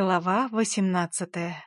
Глава восемнадцатая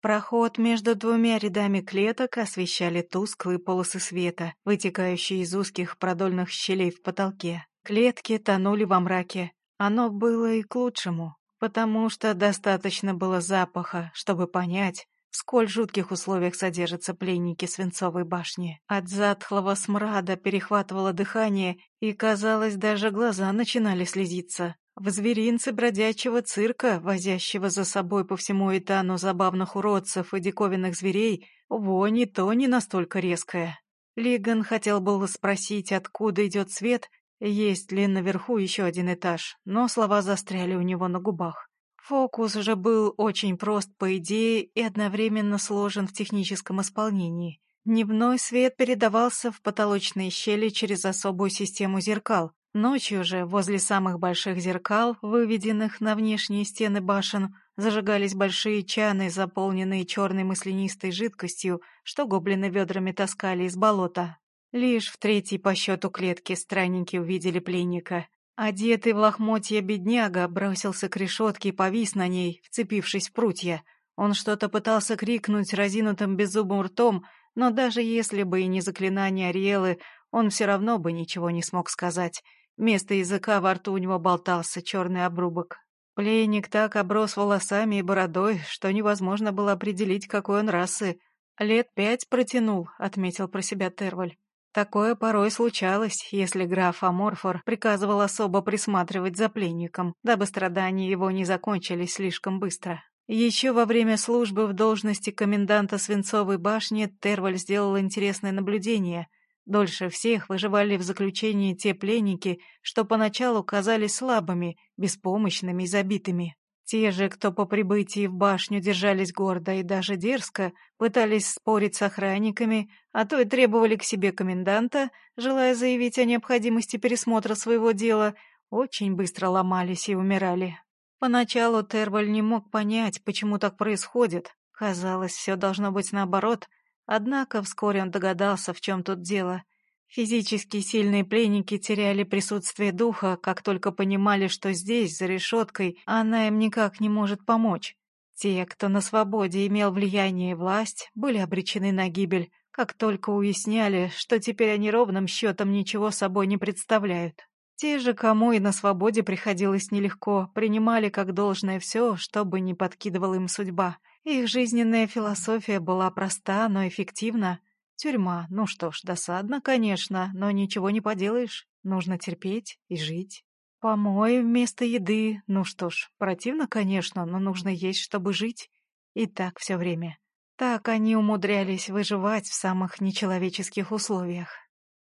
Проход между двумя рядами клеток освещали тусклые полосы света, вытекающие из узких продольных щелей в потолке. Клетки тонули во мраке. Оно было и к лучшему, потому что достаточно было запаха, чтобы понять, в сколь жутких условиях содержатся пленники свинцовой башни. От затхлого смрада перехватывало дыхание, и, казалось, даже глаза начинали слезиться. В зверинце бродячего цирка, возящего за собой по всему этану забавных уродцев и диковинных зверей, вонь и то не настолько резкая. Лиган хотел было спросить, откуда идет свет, есть ли наверху еще один этаж, но слова застряли у него на губах. Фокус уже был очень прост по идее и одновременно сложен в техническом исполнении. Дневной свет передавался в потолочные щели через особую систему зеркал, Ночью же, возле самых больших зеркал, выведенных на внешние стены башен, зажигались большие чаны, заполненные черной маслянистой жидкостью, что гоблины ведрами таскали из болота. Лишь в третьей по счету клетке странники увидели пленника. Одетый в лохмотья бедняга бросился к решетке и повис на ней, вцепившись в прутья. Он что-то пытался крикнуть разинутым беззубым ртом, но даже если бы и не заклинание Ариэлы, он все равно бы ничего не смог сказать. Вместо языка во рту у него болтался черный обрубок. Пленник так оброс волосами и бородой, что невозможно было определить, какой он расы. «Лет пять протянул», — отметил про себя Терваль. Такое порой случалось, если граф Аморфор приказывал особо присматривать за пленником, дабы страдания его не закончились слишком быстро. Еще во время службы в должности коменданта Свинцовой башни Терваль сделал интересное наблюдение — Дольше всех выживали в заключении те пленники, что поначалу казались слабыми, беспомощными и забитыми. Те же, кто по прибытии в башню держались гордо и даже дерзко, пытались спорить с охранниками, а то и требовали к себе коменданта, желая заявить о необходимости пересмотра своего дела, очень быстро ломались и умирали. Поначалу Терваль не мог понять, почему так происходит. Казалось, все должно быть наоборот — Однако вскоре он догадался, в чем тут дело. Физически сильные пленники теряли присутствие духа, как только понимали, что здесь, за решеткой, она им никак не может помочь. Те, кто на свободе имел влияние и власть, были обречены на гибель, как только уясняли, что теперь они ровным счетом ничего собой не представляют. Те же, кому и на свободе приходилось нелегко, принимали как должное все, что бы ни подкидывала им судьба — их жизненная философия была проста, но эффективна. Тюрьма, ну что ж, досадно, конечно, но ничего не поделаешь. Нужно терпеть и жить. Помой вместо еды, ну что ж, противно, конечно, но нужно есть, чтобы жить. И так все время. Так они умудрялись выживать в самых нечеловеческих условиях.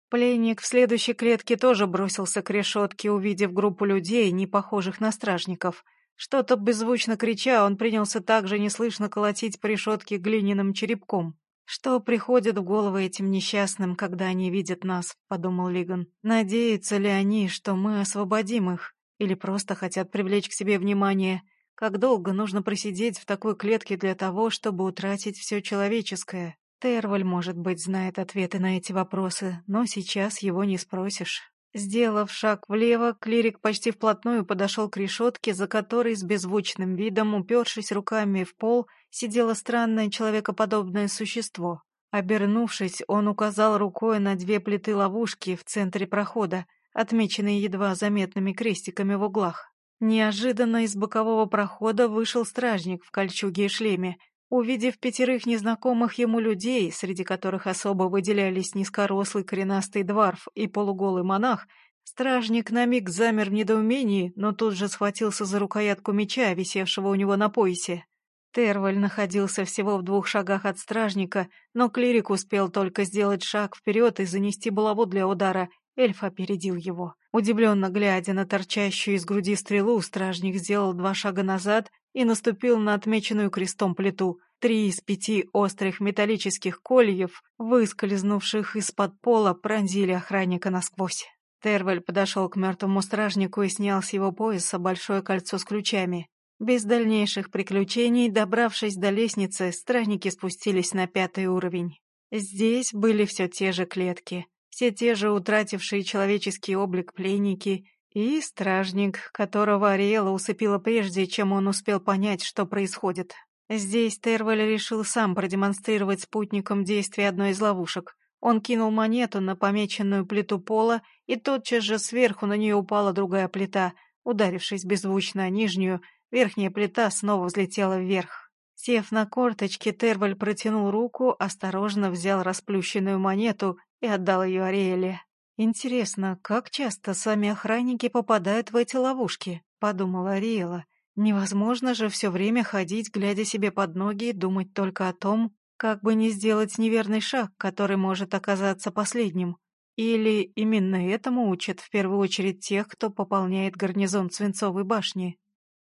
Пленник в следующей клетке тоже бросился к решетке, увидев группу людей, не похожих на стражников — что-то беззвучно крича, он принялся также неслышно колотить по решетке глиняным черепком. «Что приходит в голову этим несчастным, когда они видят нас?» — подумал Лиган. «Надеются ли они, что мы освободим их? Или просто хотят привлечь к себе внимание? Как долго нужно просидеть в такой клетке для того, чтобы утратить все человеческое?» Терваль, может быть, знает ответы на эти вопросы, но сейчас его не спросишь. Сделав шаг влево, клирик почти вплотную подошел к решетке, за которой с беззвучным видом, упершись руками в пол, сидело странное человекоподобное существо. Обернувшись, он указал рукой на две плиты ловушки в центре прохода, отмеченные едва заметными крестиками в углах. Неожиданно из бокового прохода вышел стражник в кольчуге и шлеме, Увидев пятерых незнакомых ему людей, среди которых особо выделялись низкорослый коренастый дворф и полуголый монах, стражник на миг замер в недоумении, но тут же схватился за рукоятку меча, висевшего у него на поясе. Терваль находился всего в двух шагах от стражника, но клирик успел только сделать шаг вперед и занести булаву для удара. Эльф опередил его. Удивленно глядя на торчащую из груди стрелу, стражник сделал два шага назад и наступил на отмеченную крестом плиту. Три из пяти острых металлических кольев, выскользнувших из-под пола, пронзили охранника насквозь. Тервель подошел к мертвому стражнику и снял с его пояса большое кольцо с ключами. Без дальнейших приключений, добравшись до лестницы, стражники спустились на пятый уровень. Здесь были все те же клетки, все те же утратившие человеческий облик пленники И стражник, которого Ариэла усыпила прежде, чем он успел понять, что происходит. Здесь Терваль решил сам продемонстрировать спутникам действие одной из ловушек. Он кинул монету на помеченную плиту пола, и тотчас же сверху на нее упала другая плита. Ударившись беззвучно о нижнюю, верхняя плита снова взлетела вверх. Сев на корточки, Терваль протянул руку, осторожно взял расплющенную монету и отдал ее Ариэле. «Интересно, как часто сами охранники попадают в эти ловушки?» — подумала Ариэла. Невозможно же все время ходить, глядя себе под ноги и думать только о том, как бы не сделать неверный шаг, который может оказаться последним. Или именно этому учат в первую очередь тех, кто пополняет гарнизон Свинцовой башни.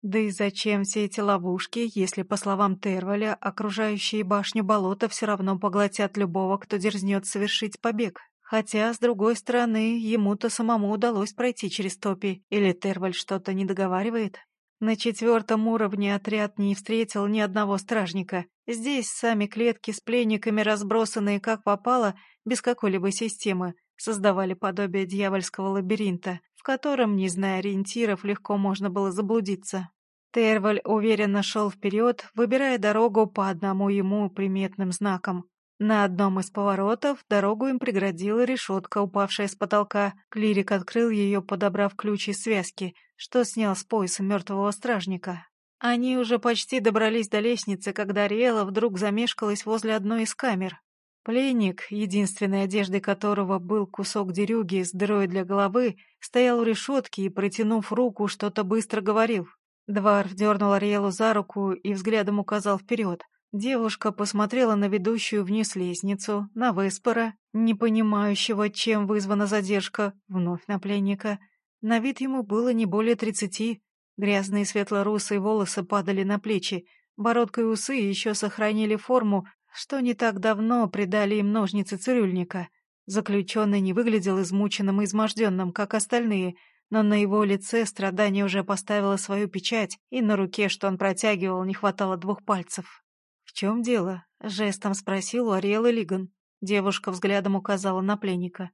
Да и зачем все эти ловушки, если, по словам Терваля, окружающие башню болота все равно поглотят любого, кто дерзнет совершить побег? Хотя, с другой стороны, ему-то самому удалось пройти через топи, или Терваль что-то не договаривает? На четвертом уровне отряд не встретил ни одного стражника. Здесь сами клетки с пленниками, разбросанные как попало, без какой-либо системы, создавали подобие дьявольского лабиринта, в котором, не зная ориентиров, легко можно было заблудиться. Терваль уверенно шел вперед, выбирая дорогу по одному ему приметным знакам. На одном из поворотов дорогу им преградила решетка, упавшая с потолка. Клирик открыл ее, подобрав ключ из связки, что снял с пояса мертвого стражника. Они уже почти добрались до лестницы, когда Риэла вдруг замешкалась возле одной из камер. Пленник, единственной одеждой которого был кусок дерюги с дырой для головы, стоял у решетки и, протянув руку, что-то быстро говорил. Дварф дернул Ариэлу за руку и взглядом указал вперед. Девушка посмотрела на ведущую вниз лестницу, на Веспора, не понимающего, чем вызвана задержка, вновь на пленника. На вид ему было не более тридцати. Грязные светло-русые волосы падали на плечи, бородка и усы еще сохранили форму, что не так давно придали им ножницы цирюльника. Заключенный не выглядел измученным и изможденным, как остальные, но на его лице страдание уже поставило свою печать, и на руке, что он протягивал, не хватало двух пальцев. «В чем дело?» — жестом спросил у Ариэлы Лиган. Девушка взглядом указала на пленника.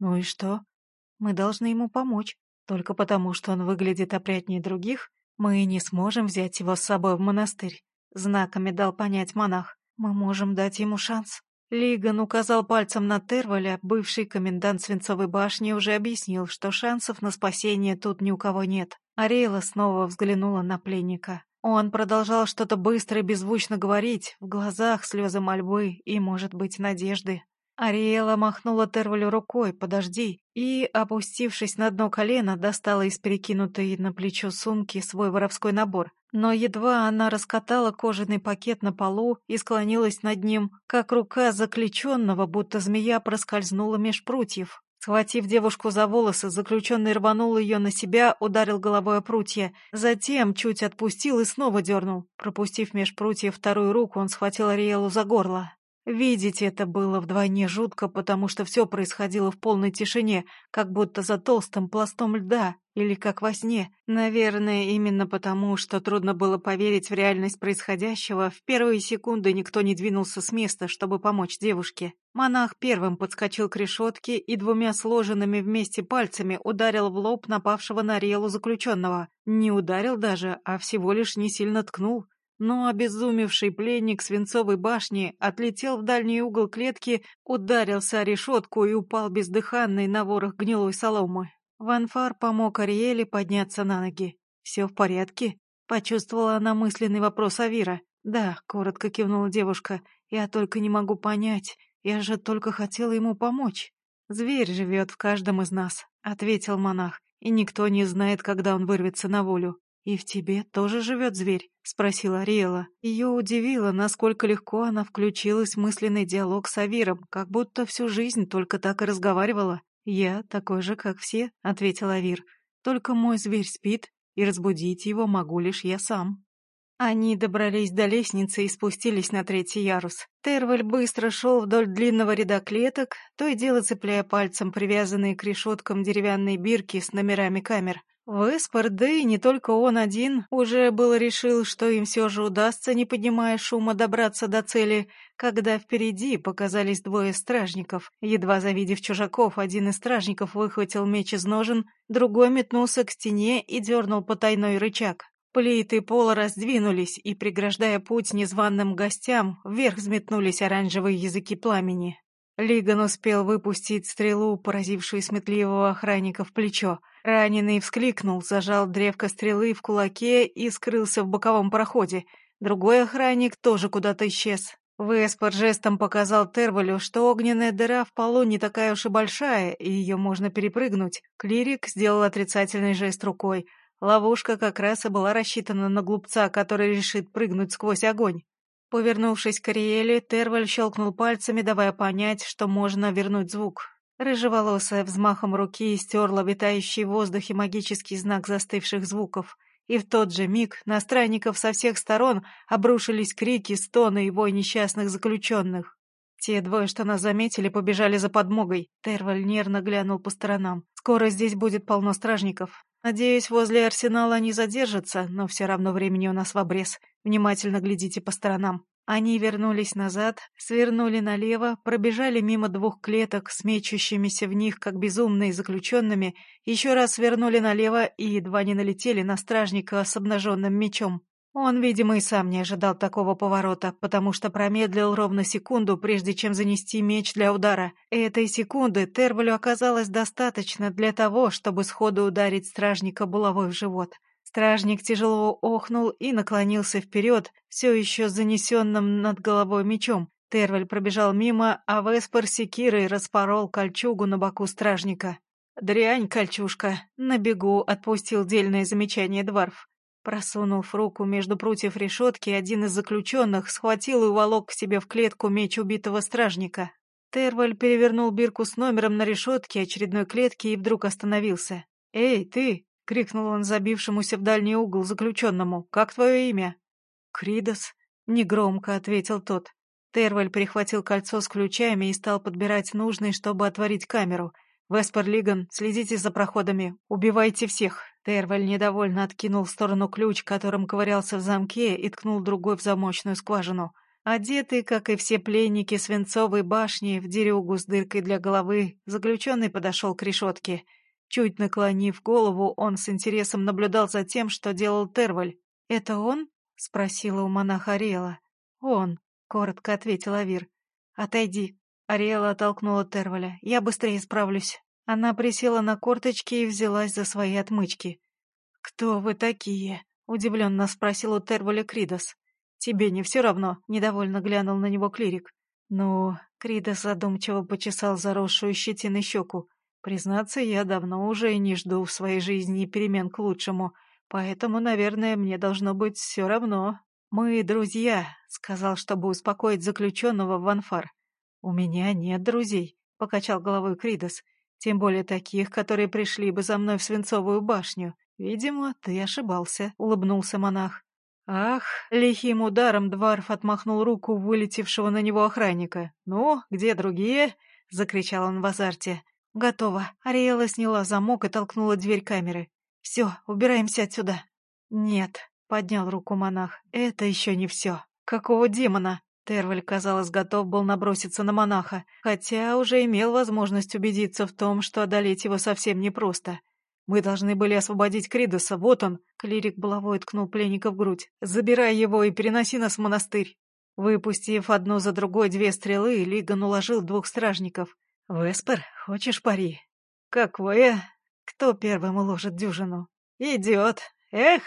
«Ну и что? Мы должны ему помочь. Только потому, что он выглядит опрятнее других, мы не сможем взять его с собой в монастырь. Знаками дал понять монах. Мы можем дать ему шанс». Лиган указал пальцем на Терваля, бывший комендант Свинцовой башни уже объяснил, что шансов на спасение тут ни у кого нет. Ариэла снова взглянула на пленника. Он продолжал что-то быстро и беззвучно говорить, в глазах слезы мольбы и, может быть, надежды. Ариэла махнула Тервалю рукой «подожди» и, опустившись на дно колено, достала из перекинутой на плечо сумки свой воровской набор. Но едва она раскатала кожаный пакет на полу и склонилась над ним, как рука заключенного, будто змея проскользнула меж прутьев. Схватив девушку за волосы, заключенный рванул ее на себя, ударил головой о прутья. Затем чуть отпустил и снова дернул. Пропустив меж прутьев вторую руку, он схватил Ариэлу за горло. Видеть это было вдвойне жутко, потому что все происходило в полной тишине, как будто за толстым пластом льда, или как во сне. Наверное, именно потому, что трудно было поверить в реальность происходящего, в первые секунды никто не двинулся с места, чтобы помочь девушке. Монах первым подскочил к решетке и двумя сложенными вместе пальцами ударил в лоб напавшего на Релу заключенного. Не ударил даже, а всего лишь не сильно ткнул но обезумевший пленник свинцовой башни отлетел в дальний угол клетки, ударился о решетку и упал бездыханный на ворох гнилой соломы. Ванфар помог Ариэле подняться на ноги. «Все в порядке?» — почувствовала она мысленный вопрос Авира. «Да», — коротко кивнула девушка, — «я только не могу понять, я же только хотела ему помочь». «Зверь живет в каждом из нас», — ответил монах, — «и никто не знает, когда он вырвется на волю. «И в тебе тоже живет зверь?» — спросила Ариэла. Ее удивило, насколько легко она включилась в мысленный диалог с Авиром, как будто всю жизнь только так и разговаривала. «Я такой же, как все», — ответил Авир. «Только мой зверь спит, и разбудить его могу лишь я сам». Они добрались до лестницы и спустились на третий ярус. Терваль быстро шел вдоль длинного ряда клеток, то и дело цепляя пальцем привязанные к решеткам деревянные бирки с номерами камер. Веспер, да и не только он один, уже было решил, что им все же удастся, не поднимая шума, добраться до цели, когда впереди показались двое стражников. Едва завидев чужаков, один из стражников выхватил меч из ножен, другой метнулся к стене и дернул потайной рычаг. Плиты пола раздвинулись, и, преграждая путь незваным гостям, вверх взметнулись оранжевые языки пламени. Лиган успел выпустить стрелу, поразившую сметливого охранника в плечо. Раненый вскликнул, зажал древко стрелы в кулаке и скрылся в боковом проходе. Другой охранник тоже куда-то исчез. Веспор жестом показал Тервалю, что огненная дыра в полу не такая уж и большая, и ее можно перепрыгнуть. Клирик сделал отрицательный жест рукой. Ловушка как раз и была рассчитана на глупца, который решит прыгнуть сквозь огонь. Повернувшись к Ариэле, Терваль щелкнул пальцами, давая понять, что можно вернуть звук. Рыжеволосая взмахом руки стерла витающий в воздухе магический знак застывших звуков, и в тот же миг на странников со всех сторон обрушились крики, стоны и вой несчастных заключенных. Те двое, что нас заметили, побежали за подмогой. Терваль нервно глянул по сторонам. «Скоро здесь будет полно стражников. Надеюсь, возле арсенала они задержатся, но все равно времени у нас в обрез. Внимательно глядите по сторонам». Они вернулись назад, свернули налево, пробежали мимо двух клеток с мечущимися в них, как безумные заключенными, еще раз свернули налево и едва не налетели на стражника с обнаженным мечом. Он, видимо, и сам не ожидал такого поворота, потому что промедлил ровно секунду, прежде чем занести меч для удара. Этой секунды Тервалю оказалось достаточно для того, чтобы сходу ударить стражника булавой в живот. Стражник тяжело охнул и наклонился вперед, все еще занесенным над головой мечом. Терваль пробежал мимо, а Веспор секирой распорол кольчугу на боку стражника. «Дрянь, кольчушка!» — на бегу отпустил дельное замечание Дварф. Просунув руку между прутьев решетки, один из заключенных схватил и уволок к себе в клетку меч убитого стражника. Терваль перевернул бирку с номером на решетке очередной клетки и вдруг остановился. «Эй, ты!» — крикнул он забившемуся в дальний угол заключенному. «Как твое имя?» «Кридос», — негромко ответил тот. Терваль перехватил кольцо с ключами и стал подбирать нужный, чтобы отворить камеру. «Веспер Лиган, следите за проходами. Убивайте всех!» Терваль недовольно откинул в сторону ключ, которым ковырялся в замке, и ткнул другой в замочную скважину. Одетый, как и все пленники свинцовой башни, в дерюгу с дыркой для головы, заключенный подошел к решетке — Чуть наклонив голову, он с интересом наблюдал за тем, что делал Терваль. «Это он?» — спросила у монаха Ариэла. «Он», — коротко ответил Авир. «Отойди». Ариэла оттолкнула Терваля. «Я быстрее справлюсь». Она присела на корточки и взялась за свои отмычки. «Кто вы такие?» — удивленно спросил у Терваля Кридос. «Тебе не все равно?» — недовольно глянул на него клирик. «Ну...» — Кридос задумчиво почесал заросшую щетиной щеку. Признаться, я давно уже и не жду в своей жизни перемен к лучшему, поэтому, наверное, мне должно быть все равно. Мы друзья, — сказал, чтобы успокоить заключенного Ванфар. У меня нет друзей, — покачал головой Кридос, тем более таких, которые пришли бы за мной в Свинцовую башню. Видимо, ты ошибался, — улыбнулся монах. Ах, лихим ударом Дварф отмахнул руку вылетевшего на него охранника. «Ну, где другие?» — закричал он в азарте. «Готово». Ариэла сняла замок и толкнула дверь камеры. «Все, убираемся отсюда». «Нет», — поднял руку монах, — «это еще не все». «Какого демона?» Терваль, казалось, готов был наброситься на монаха, хотя уже имел возможность убедиться в том, что одолеть его совсем непросто. «Мы должны были освободить Кридоса, вот он!» Клирик булавой ткнул пленника в грудь. «Забирай его и переноси нас в монастырь!» Выпустив одну за другой две стрелы, Лиган уложил двух стражников. «Веспер, хочешь пари?» «Какое? Кто первым уложит дюжину?» «Идет! Эх!»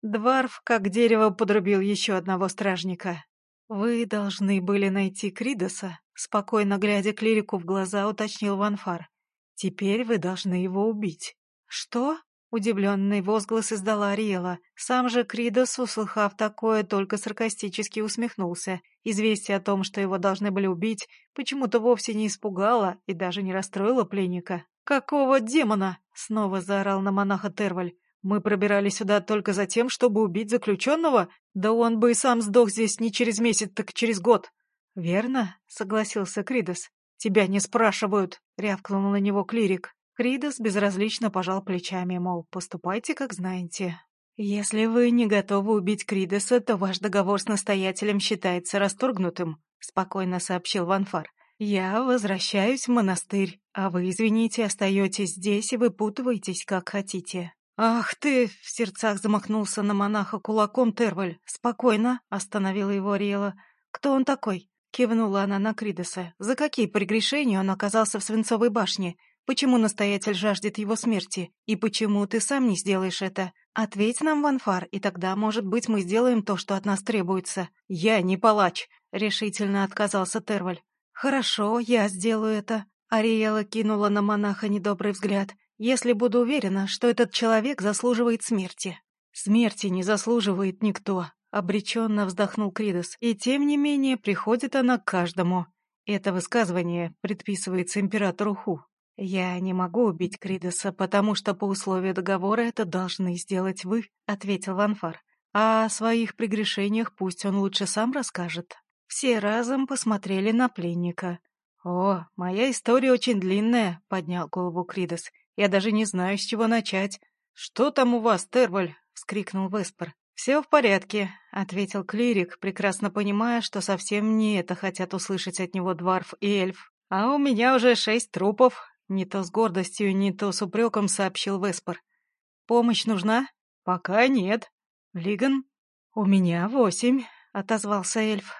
Дварф, как дерево, подрубил еще одного стражника. «Вы должны были найти Кридоса», — спокойно глядя клирику в глаза, уточнил Ванфар. «Теперь вы должны его убить». «Что?» Удивленный возглас издала Ариэла. Сам же Кридос, услыхав такое, только саркастически усмехнулся. Известие о том, что его должны были убить, почему-то вовсе не испугало и даже не расстроило пленника. «Какого демона?» — снова заорал на монаха Терваль. «Мы пробирались сюда только за тем, чтобы убить заключенного? Да он бы и сам сдох здесь не через месяц, так через год». «Верно?» — согласился Кридос. «Тебя не спрашивают», — рявкнул на него клирик. Кридос безразлично пожал плечами, мол, поступайте, как знаете. «Если вы не готовы убить Кридоса, то ваш договор с настоятелем считается расторгнутым», — спокойно сообщил Ванфар. «Я возвращаюсь в монастырь, а вы, извините, остаетесь здесь и выпутываетесь, как хотите». «Ах ты!» — в сердцах замахнулся на монаха кулаком Терваль. «Спокойно!» — остановила его Ариэла. «Кто он такой?» — кивнула она на Кридоса. «За какие прегрешения он оказался в Свинцовой башне? Почему настоятель жаждет его смерти? И почему ты сам не сделаешь это? Ответь нам, Ванфар, и тогда, может быть, мы сделаем то, что от нас требуется». «Я не палач!» — решительно отказался Терваль. «Хорошо, я сделаю это». Ариэла кинула на монаха недобрый взгляд. «Если буду уверена, что этот человек заслуживает смерти». «Смерти не заслуживает никто», — обреченно вздохнул Кридос. «И тем не менее приходит она к каждому. Это высказывание предписывается императору Ху. «Я не могу убить Кридоса, потому что по условию договора это должны сделать вы», — ответил Ванфар. «А о своих прегрешениях пусть он лучше сам расскажет». Все разом посмотрели на пленника. «О, моя история очень длинная», — поднял голову Кридос. «Я даже не знаю, с чего начать». «Что там у вас, Терваль?» — вскрикнул Веспер. «Все в порядке», — ответил клирик, прекрасно понимая, что совсем не это хотят услышать от него Дварф и Эльф. «А у меня уже шесть трупов, не то с гордостью, не то с упреком сообщил Веспор. «Помощь нужна?» «Пока нет». «Лиган?» «У меня восемь», — отозвался эльф.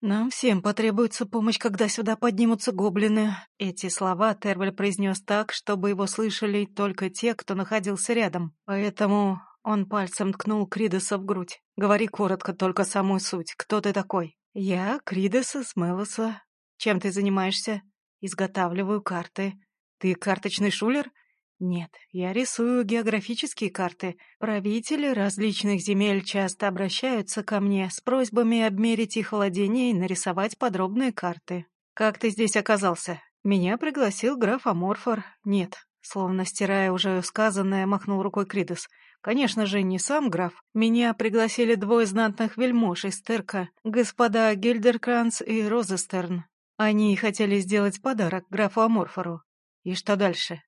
«Нам всем потребуется помощь, когда сюда поднимутся гоблины». Эти слова Терваль произнес так, чтобы его слышали только те, кто находился рядом. Поэтому он пальцем ткнул Кридоса в грудь. «Говори коротко, только самую суть. Кто ты такой?» «Я Кридос из. Чем ты занимаешься?» «Изготавливаю карты. Ты карточный шулер? Нет, я рисую географические карты. Правители различных земель часто обращаются ко мне с просьбами обмерить их владения и нарисовать подробные карты. Как ты здесь оказался? Меня пригласил граф Аморфор. Нет, словно стирая уже сказанное, махнул рукой Кридос. Конечно же, не сам граф. Меня пригласили двое знатных вельмож из Терка, господа Гильдеркранц и Розестерн. Они хотели сделать подарок графу Аморфору. И что дальше?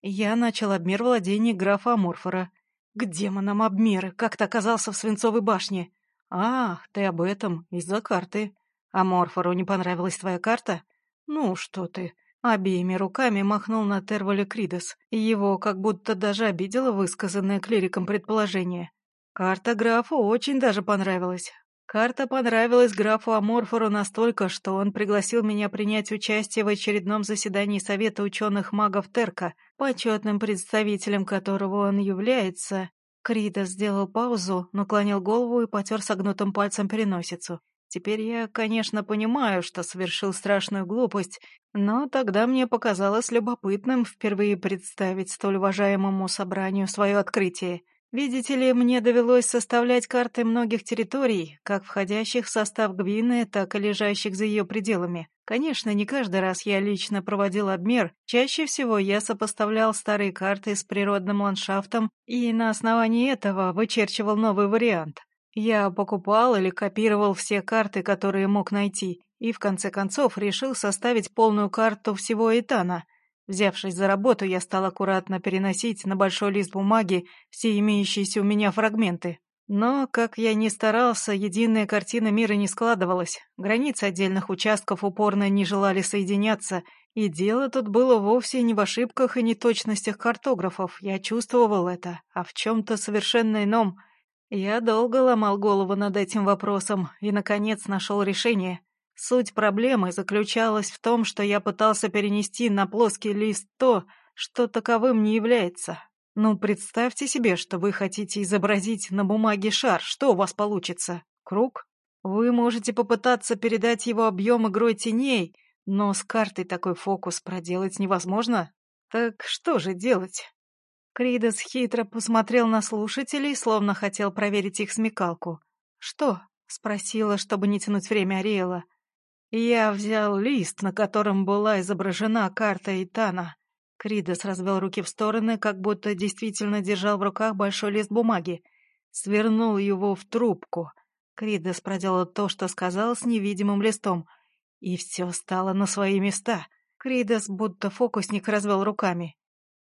Я начал обмер владений графа Аморфора. К демонам обмеры, как ты оказался в Свинцовой башне? Ах, ты об этом, из-за карты. Аморфору не понравилась твоя карта? Ну, что ты. Обеими руками махнул на Терволе Кридос. Его как будто даже обидело высказанное клириком предположение. Карта графу очень даже понравилась. Карта понравилась графу Аморфору настолько, что он пригласил меня принять участие в очередном заседании Совета ученых-магов Терка, почетным представителем которого он является. Крида сделал паузу, наклонил голову и потер согнутым пальцем переносицу. Теперь я, конечно, понимаю, что совершил страшную глупость, но тогда мне показалось любопытным впервые представить столь уважаемому собранию свое открытие — Видите ли, мне довелось составлять карты многих территорий, как входящих в состав Гвины, так и лежащих за ее пределами. Конечно, не каждый раз я лично проводил обмер, чаще всего я сопоставлял старые карты с природным ландшафтом и на основании этого вычерчивал новый вариант. Я покупал или копировал все карты, которые мог найти, и в конце концов решил составить полную карту всего Итана — Взявшись за работу, я стал аккуратно переносить на большой лист бумаги все имеющиеся у меня фрагменты. Но, как я ни старался, единая картина мира не складывалась. Границы отдельных участков упорно не желали соединяться, и дело тут было вовсе не в ошибках и неточностях картографов. Я чувствовал это, а в чем-то совершенно ином. Я долго ломал голову над этим вопросом и, наконец, нашел решение. Суть проблемы заключалась в том, что я пытался перенести на плоский лист то, что таковым не является. Ну, представьте себе, что вы хотите изобразить на бумаге шар. Что у вас получится? Круг? Вы можете попытаться передать его объем игрой теней, но с картой такой фокус проделать невозможно. Так что же делать? Кридос хитро посмотрел на слушателей, словно хотел проверить их смекалку. «Что?» — спросила, чтобы не тянуть время Ариэла. Я взял лист, на котором была изображена карта Итана. Кридос развел руки в стороны, как будто действительно держал в руках большой лист бумаги. Свернул его в трубку. Кридос проделал то, что сказал с невидимым листом. И все стало на свои места. Кридос, будто фокусник, развел руками.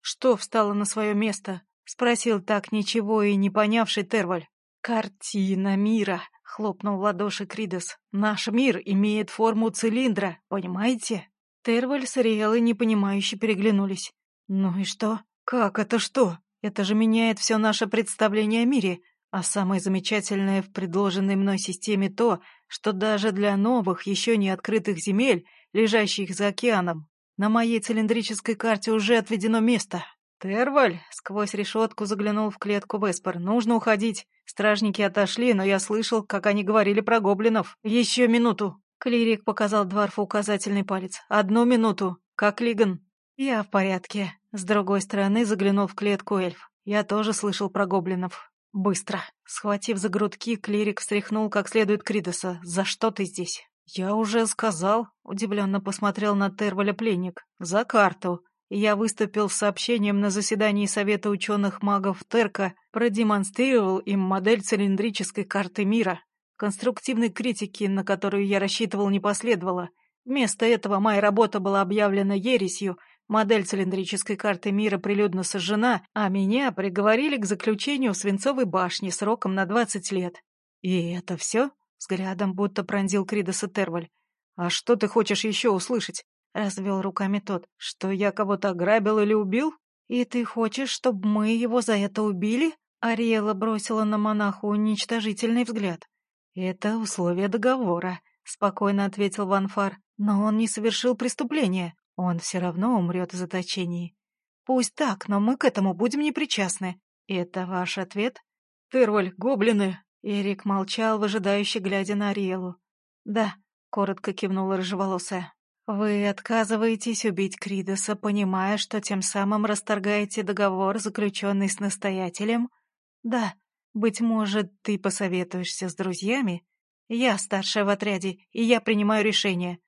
Что встало на свое место? Спросил так ничего и не понявший Терваль. «Картина мира!» — хлопнул в ладоши Кридос. «Наш мир имеет форму цилиндра, понимаете?» Терваль с Ариэлой непонимающе переглянулись. «Ну и что? Как это что? Это же меняет все наше представление о мире. А самое замечательное в предложенной мной системе то, что даже для новых, еще не открытых земель, лежащих за океаном, на моей цилиндрической карте уже отведено место. «Терваль!» — сквозь решетку заглянул в клетку Веспер. «Нужно уходить. Стражники отошли, но я слышал, как они говорили про гоблинов. Еще минуту!» Клирик показал Дварфу указательный палец. «Одну минуту. Как Лиган?» «Я в порядке». С другой стороны заглянул в клетку эльф. «Я тоже слышал про гоблинов. Быстро!» Схватив за грудки, клирик встряхнул как следует Кридоса. «За что ты здесь?» «Я уже сказал», — удивленно посмотрел на Терваля пленник. «За карту я выступил с сообщением на заседании Совета ученых-магов Терка, продемонстрировал им модель цилиндрической карты мира. Конструктивной критики, на которую я рассчитывал, не последовало. Вместо этого моя работа была объявлена ересью, модель цилиндрической карты мира прилюдно сожжена, а меня приговорили к заключению в свинцовой башне сроком на 20 лет. «И это все?» — взглядом будто пронзил Кридоса Терваль. «А что ты хочешь еще услышать? — развел руками тот. «Что я кого-то ограбил или убил? И ты хочешь, чтобы мы его за это убили?» Ариэла бросила на монаху уничтожительный взгляд. «Это условие договора», — спокойно ответил Ванфар. «Но он не совершил преступления. Он все равно умрет в заточении». «Пусть так, но мы к этому будем непричастны. Это ваш ответ?» «Терваль, гоблины!» Эрик молчал, выжидающе глядя на Ариэлу. «Да», — коротко кивнула рыжеволосая. «Вы отказываетесь убить Кридоса, понимая, что тем самым расторгаете договор, заключенный с настоятелем? Да, быть может, ты посоветуешься с друзьями? Я старшая в отряде, и я принимаю решение».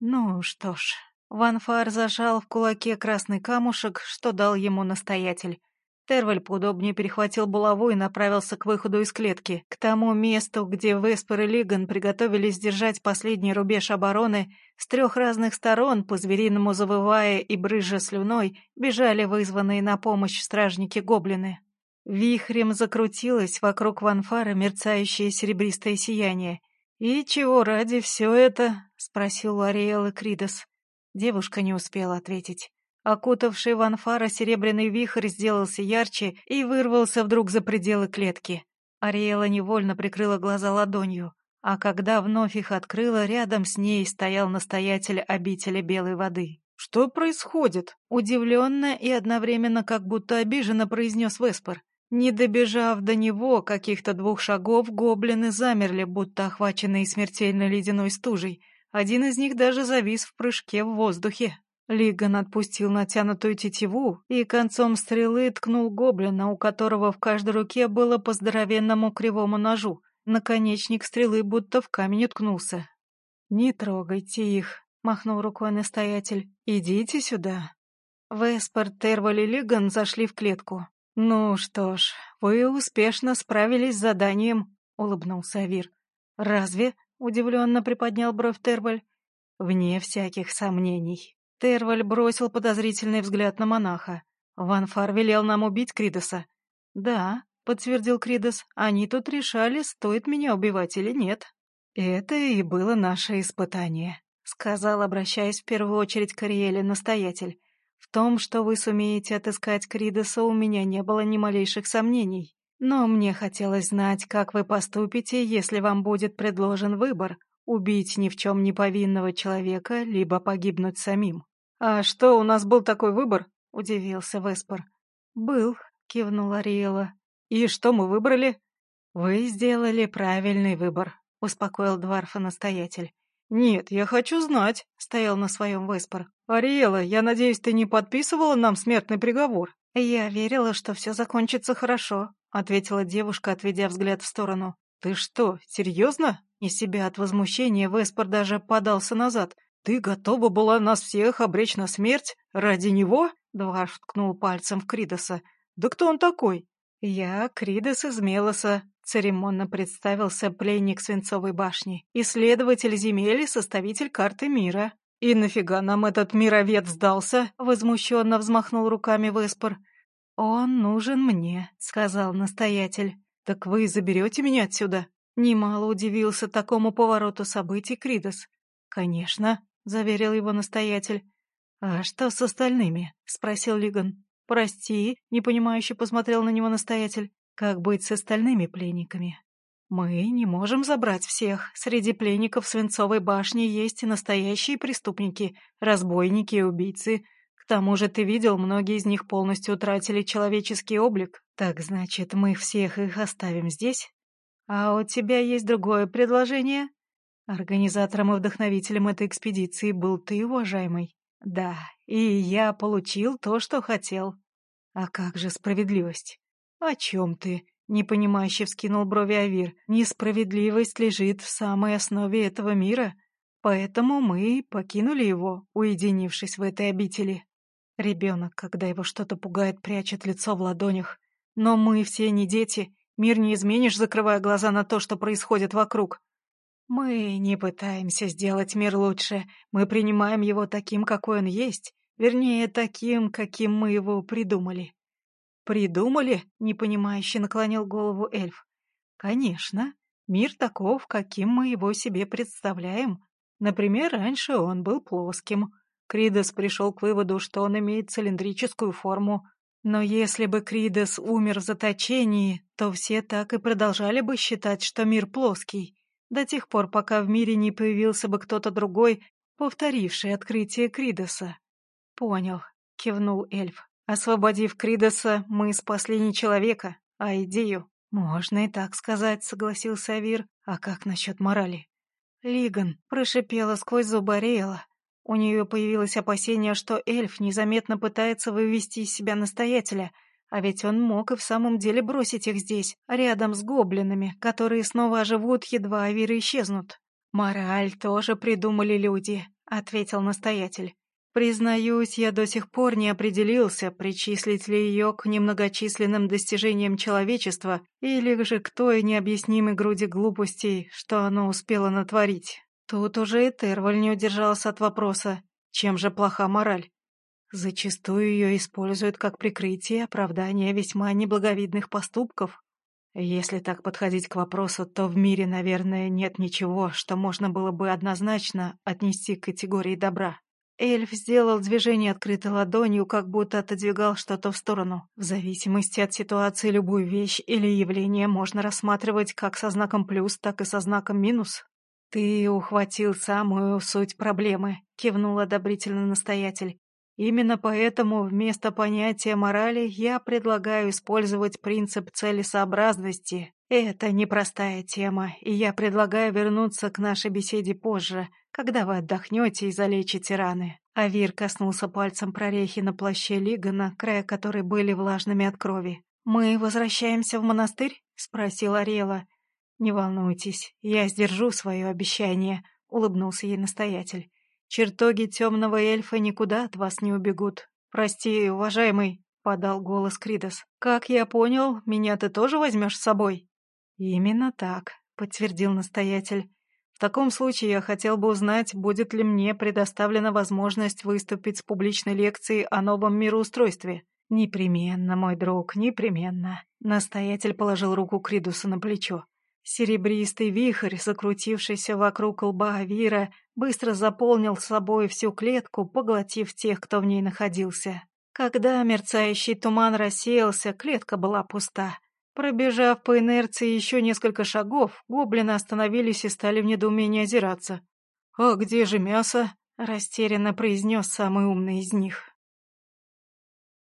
«Ну что ж...» Ванфар зажал в кулаке красный камушек, что дал ему настоятель. Терваль поудобнее перехватил булаву и направился к выходу из клетки, к тому месту, где Веспер и Лиган приготовились держать последний рубеж обороны, с трех разных сторон, по-звериному завывая и брызжа слюной, бежали вызванные на помощь стражники-гоблины. Вихрем закрутилось вокруг ванфара мерцающее серебристое сияние. «И чего ради все это?» — спросил Ариэл и Кридос. Девушка не успела ответить. Окутавший Ванфара серебряный вихрь сделался ярче и вырвался вдруг за пределы клетки. Ариэла невольно прикрыла глаза ладонью, а когда вновь их открыла, рядом с ней стоял настоятель обители белой воды. «Что происходит?» — удивленно и одновременно как будто обиженно произнес Веспор. Не добежав до него каких-то двух шагов, гоблины замерли, будто охваченные смертельно ледяной стужей. Один из них даже завис в прыжке в воздухе. Лиган отпустил натянутую тетиву и концом стрелы ткнул гоблина, у которого в каждой руке было по здоровенному кривому ножу. Наконечник стрелы будто в камень уткнулся. «Не трогайте их», — махнул рукой настоятель. «Идите сюда». Веспер, Терваль и Лиган зашли в клетку. «Ну что ж, вы успешно справились с заданием», — улыбнулся Авир. «Разве?» — удивленно приподнял бровь Терваль. «Вне всяких сомнений». Терваль бросил подозрительный взгляд на монаха. «Ванфар велел нам убить Кридоса». «Да», — подтвердил Кридос, — «они тут решали, стоит меня убивать или нет». «Это и было наше испытание», — сказал, обращаясь в первую очередь к Ариэле настоятель. «В том, что вы сумеете отыскать Кридоса, у меня не было ни малейших сомнений. Но мне хотелось знать, как вы поступите, если вам будет предложен выбор Убить ни в чем не повинного человека, либо погибнуть самим. «А что, у нас был такой выбор?» — удивился Веспор. «Был», — кивнула Риэла. «И что мы выбрали?» «Вы сделали правильный выбор», — успокоил Дварфа настоятель. «Нет, я хочу знать», — стоял на своем Веспор. «Ариэла, я надеюсь, ты не подписывала нам смертный приговор?» «Я верила, что все закончится хорошо», — ответила девушка, отведя взгляд в сторону. «Ты что, серьезно?» Из себя от возмущения Веспор даже подался назад. «Ты готова была нас всех обречь на смерть? Ради него?» Дварф ткнул пальцем в Кридоса. «Да кто он такой?» «Я Кридос из Мелоса», — церемонно представился пленник Свинцовой башни, исследователь земель и составитель карты мира. «И нафига нам этот мировед сдался?» — возмущенно взмахнул руками Веспор. «Он нужен мне», — сказал настоятель. «Так вы заберете меня отсюда?» Немало удивился такому повороту событий Кридос. «Конечно», — заверил его настоятель. «А что с остальными?» — спросил Лиган. «Прости», — непонимающе посмотрел на него настоятель. «Как быть с остальными пленниками?» «Мы не можем забрать всех. Среди пленников Свинцовой башни есть и настоящие преступники, разбойники и убийцы. К тому же ты видел, многие из них полностью утратили человеческий облик. Так значит, мы всех их оставим здесь? А у тебя есть другое предложение? Организатором и вдохновителем этой экспедиции был ты, уважаемый. Да, и я получил то, что хотел. А как же справедливость? О чем ты? Непонимающе вскинул брови Авир. Несправедливость лежит в самой основе этого мира. Поэтому мы покинули его, уединившись в этой обители. Ребенок, когда его что-то пугает, прячет лицо в ладонях. Но мы все не дети. Мир не изменишь, закрывая глаза на то, что происходит вокруг. Мы не пытаемся сделать мир лучше. Мы принимаем его таким, какой он есть. Вернее, таким, каким мы его придумали. «Придумали?» — непонимающе наклонил голову эльф. «Конечно. Мир таков, каким мы его себе представляем. Например, раньше он был плоским. Кридос пришел к выводу, что он имеет цилиндрическую форму. Но если бы Кридос умер в заточении, то все так и продолжали бы считать, что мир плоский, до тех пор, пока в мире не появился бы кто-то другой, повторивший открытие Кридоса. «Понял», — кивнул эльф. «Освободив Кридоса, мы спасли не человека, а идею». «Можно и так сказать», — согласился Авир. «А как насчет морали?» Лиган прошипела сквозь зубы Ариэла. У нее появилось опасение, что эльф незаметно пытается вывести из себя настоятеля, а ведь он мог и в самом деле бросить их здесь, рядом с гоблинами, которые снова оживут, едва авиры исчезнут. «Мораль тоже придумали люди», — ответил настоятель. «Признаюсь, я до сих пор не определился, причислить ли ее к немногочисленным достижениям человечества или же к той необъяснимой груди глупостей, что оно успело натворить». Тут уже и Терваль не удержался от вопроса, чем же плоха мораль? Зачастую ее используют как прикрытие оправдания весьма неблаговидных поступков. Если так подходить к вопросу, то в мире, наверное, нет ничего, что можно было бы однозначно отнести к категории добра. Эльф сделал движение открытой ладонью, как будто отодвигал что-то в сторону. В зависимости от ситуации любую вещь или явление можно рассматривать как со знаком плюс, так и со знаком минус. «Ты ухватил самую суть проблемы», — кивнул одобрительно настоятель. «Именно поэтому вместо понятия морали я предлагаю использовать принцип целесообразности. Это непростая тема, и я предлагаю вернуться к нашей беседе позже, когда вы отдохнете и залечите раны». Авир коснулся пальцем прорехи на плаще Лигана, края которой были влажными от крови. «Мы возвращаемся в монастырь?» — спросил Арела. «Не волнуйтесь, я сдержу свое обещание», — улыбнулся ей настоятель. «Чертоги темного эльфа никуда от вас не убегут. Прости, уважаемый», — подал голос Кридос. «Как я понял, меня ты тоже возьмешь с собой?» «Именно так», — подтвердил настоятель. «В таком случае я хотел бы узнать, будет ли мне предоставлена возможность выступить с публичной лекцией о новом мироустройстве». «Непременно, мой друг, непременно». Настоятель положил руку Кридуса на плечо. Серебристый вихрь, закрутившийся вокруг лба Авира, быстро заполнил собой всю клетку, поглотив тех, кто в ней находился. Когда мерцающий туман рассеялся, клетка была пуста. Пробежав по инерции еще несколько шагов, гоблины остановились и стали в недоумении озираться. «А где же мясо?» — растерянно произнес самый умный из них.